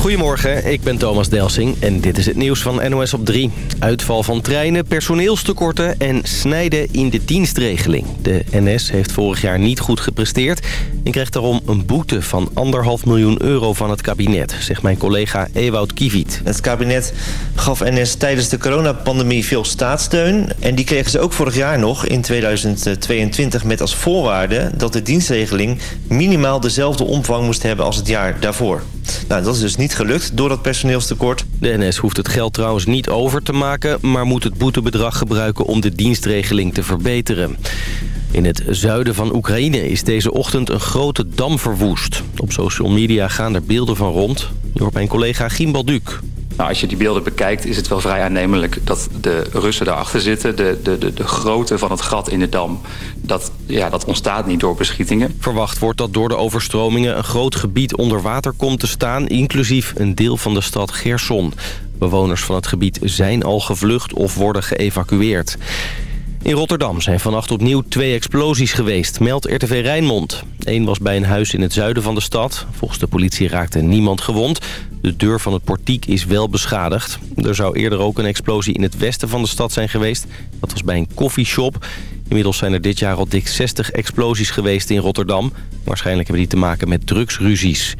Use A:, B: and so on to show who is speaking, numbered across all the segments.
A: Goedemorgen, ik ben Thomas Delsing en dit is het nieuws van NOS op 3. Uitval van treinen, personeelstekorten en snijden in de dienstregeling. De NS heeft vorig jaar niet goed gepresteerd... en krijgt daarom een boete van anderhalf miljoen euro van het kabinet... zegt mijn collega Ewout Kiviet.
B: Het kabinet gaf NS tijdens de coronapandemie veel staatssteun... en die kregen ze ook vorig jaar nog in 2022 met als voorwaarde... dat de dienstregeling minimaal dezelfde omvang moest hebben als het jaar daarvoor. Nou, dat is dus niet gelukt door dat personeelstekort.
A: De NS hoeft het geld trouwens niet over te maken... maar moet het boetebedrag gebruiken om de dienstregeling te verbeteren. In het zuiden van Oekraïne is deze ochtend een grote dam verwoest. Op social media gaan er beelden van rond. Hoort mijn collega Giem Balduc.
C: Nou, als je die beelden bekijkt is het wel vrij aannemelijk dat de Russen daarachter zitten. De, de, de, de grootte van het gat in de dam, dat, ja, dat ontstaat niet door beschietingen.
A: Verwacht wordt dat door de overstromingen een groot gebied onder water komt te staan... inclusief een deel van de stad Gerson. Bewoners van het gebied zijn al gevlucht of worden geëvacueerd. In Rotterdam zijn vannacht opnieuw twee explosies geweest, meldt RTV Rijnmond. Eén was bij een huis in het zuiden van de stad. Volgens de politie raakte niemand gewond. De deur van het portiek is wel beschadigd. Er zou eerder ook een explosie in het westen van de stad zijn geweest. Dat was bij een koffieshop. Inmiddels zijn er dit jaar al dik 60 explosies geweest in Rotterdam. Waarschijnlijk hebben die te maken met drugsruzies.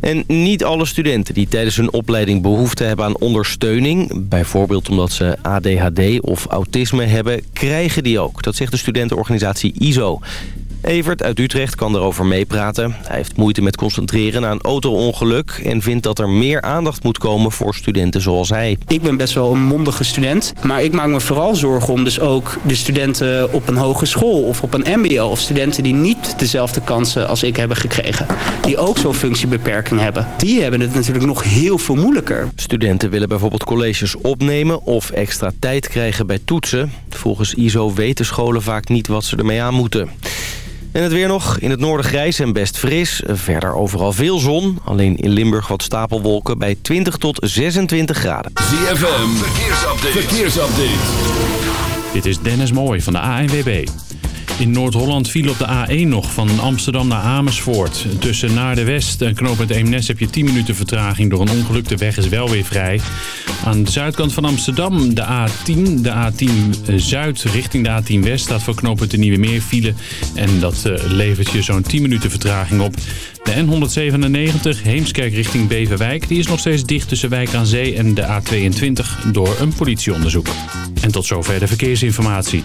A: En niet alle studenten die tijdens hun opleiding behoefte hebben aan ondersteuning... bijvoorbeeld omdat ze ADHD of autisme hebben, krijgen die ook. Dat zegt de studentenorganisatie ISO. Evert uit Utrecht kan erover meepraten. Hij heeft moeite met concentreren na een auto-ongeluk... en vindt dat er meer aandacht moet komen voor studenten zoals hij.
D: Ik ben best wel een mondige student. Maar ik maak me vooral zorgen om dus ook de studenten op een hogeschool... of op een mbo of studenten die niet dezelfde kansen als ik hebben gekregen. Die ook zo'n functiebeperking hebben. Die hebben het natuurlijk nog heel veel moeilijker.
A: Studenten willen bijvoorbeeld colleges opnemen... of extra tijd krijgen bij toetsen. Volgens ISO weten scholen vaak niet wat ze ermee aan moeten. En het weer nog. In het noorden grijs en best fris. Verder overal veel zon. Alleen in Limburg wat stapelwolken bij 20 tot 26 graden.
E: ZFM, verkeersupdate. verkeersupdate.
F: Dit is Dennis Mooij van de ANWB. In Noord-Holland viel op de A1 nog van Amsterdam naar Amersfoort. Tussen naar de West en knooppunt Eemnes heb je 10 minuten vertraging door een ongeluk. De weg is wel weer vrij. Aan de zuidkant van Amsterdam de A10, de A10 Zuid richting de A10 West staat voor knooppunt de Nieuwe Meer file. En dat uh, levert je zo'n 10 minuten vertraging op. De N197 Heemskerk richting Beverwijk die is nog steeds dicht tussen Wijk aan Zee en de A22 door een politieonderzoek. En tot zover de verkeersinformatie.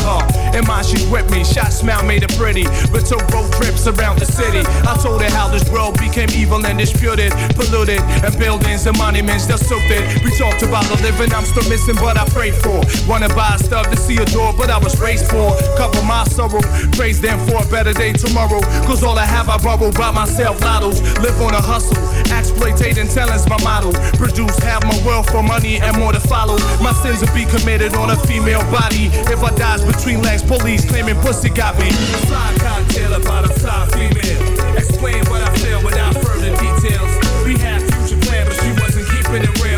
G: Her. In mind, she's with me. Shot smile made her pretty. But took road trips around the city. I told her how this world became evil and disputed, polluted, and buildings and monuments that soaked it. We talked about the living I'm still missing, but I prayed for. Wanna buy stuff to see a door, but I was raised for. Cover my sorrow, praise them for a better day tomorrow. Cause all I have, I borrow by myself. Lottos, live on a hustle. Exploitating talent's my model. Produce half my wealth for money and more to follow. My sins will be committed on a female body. If I dies between legs, police claiming pussy got me. Fly cocktail about a fly female. Explain what I feel without further details. We had future plans, but she wasn't keeping it real.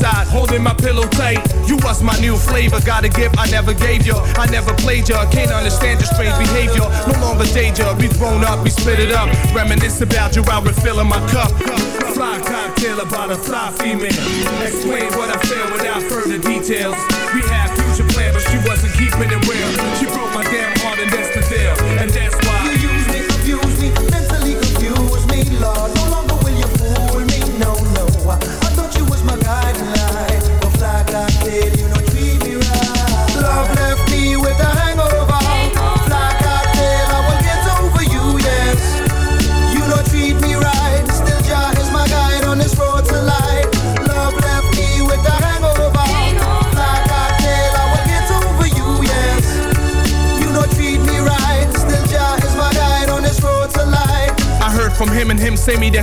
G: holding my pillow tight. You was my new flavor. Got a gift I never gave you. I never played you. Can't understand your strange behavior. No longer danger. We've grown up, we split it up. Reminisce about you while refilling my cup. Fly cocktail about a fly female. Explain what I feel without further details. We had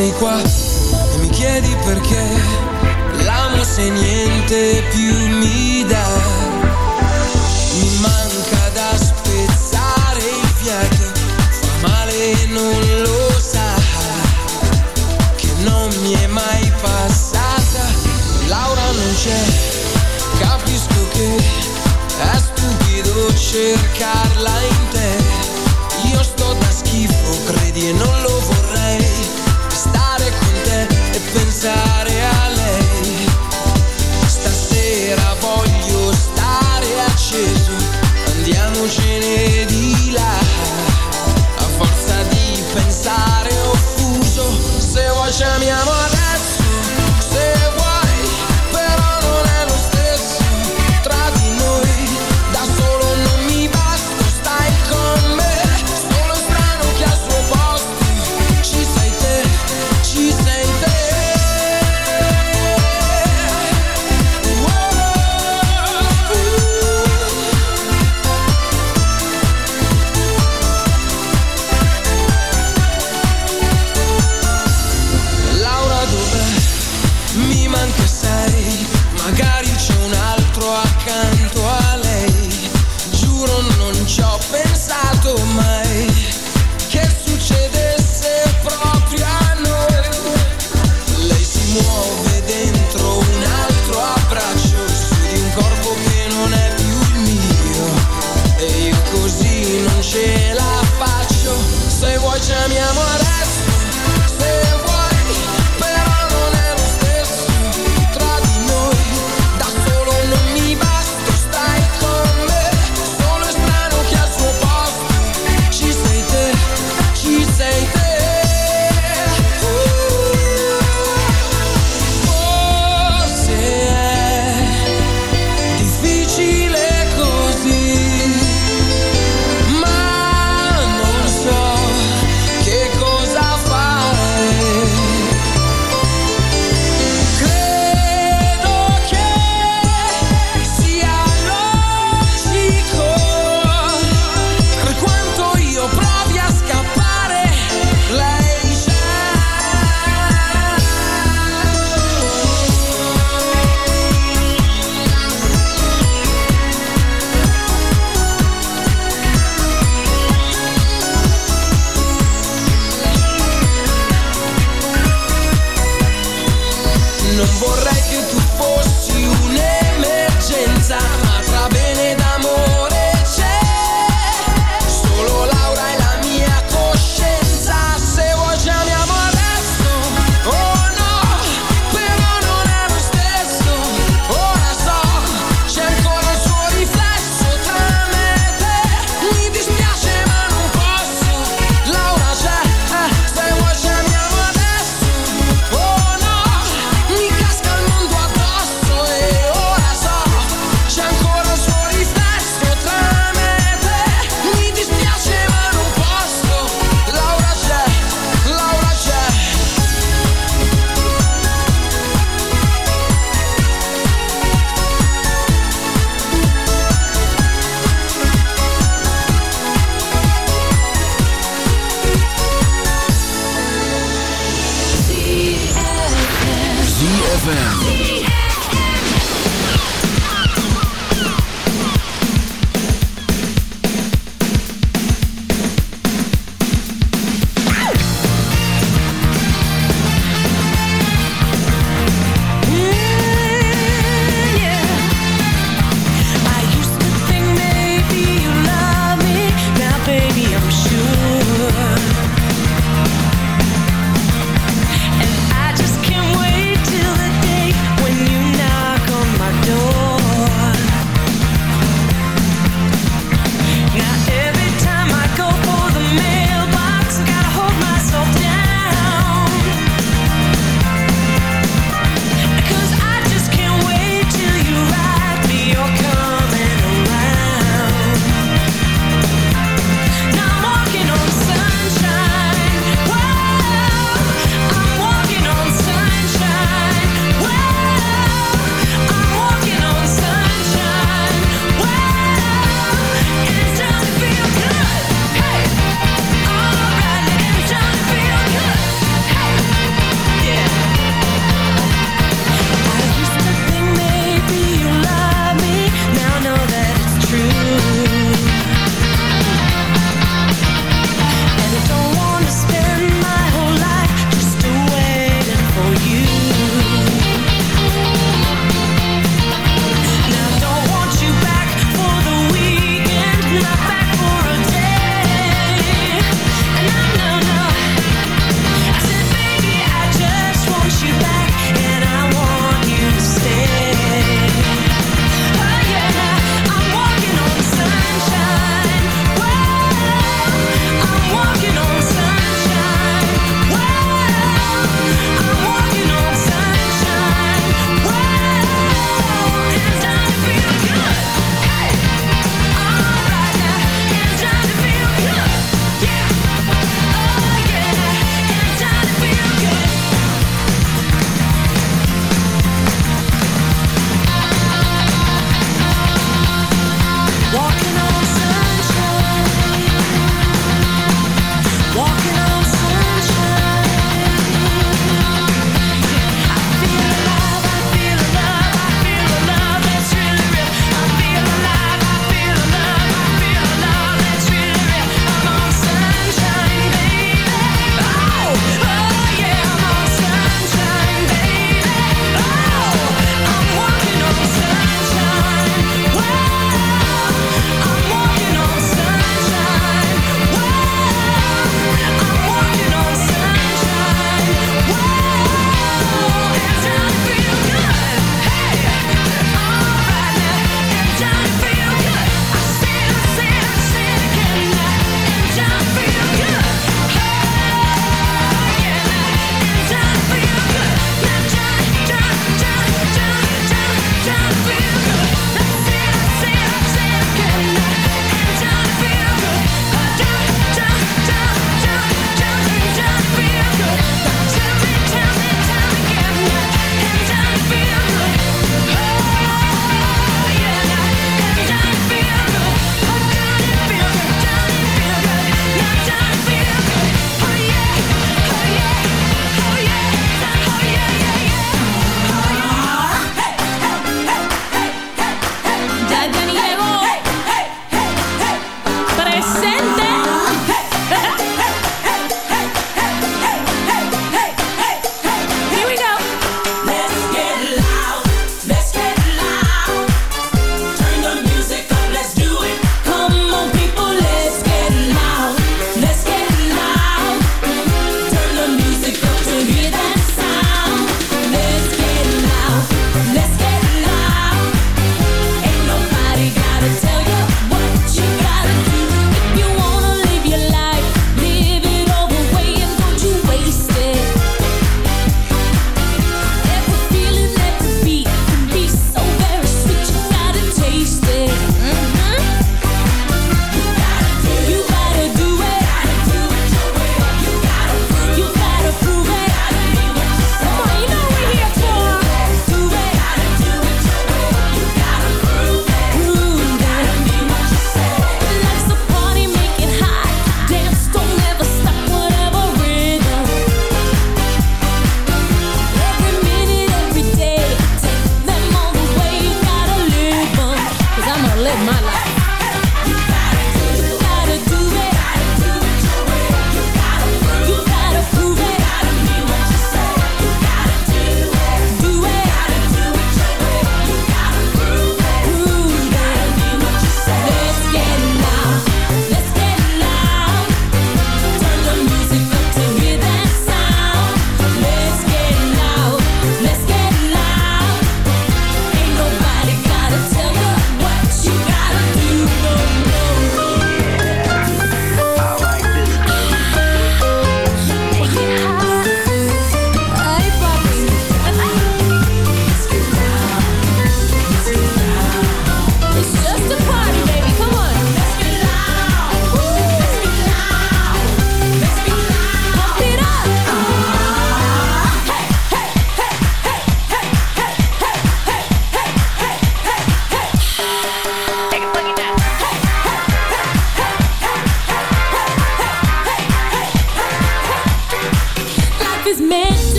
H: sei qua.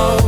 I: Oh.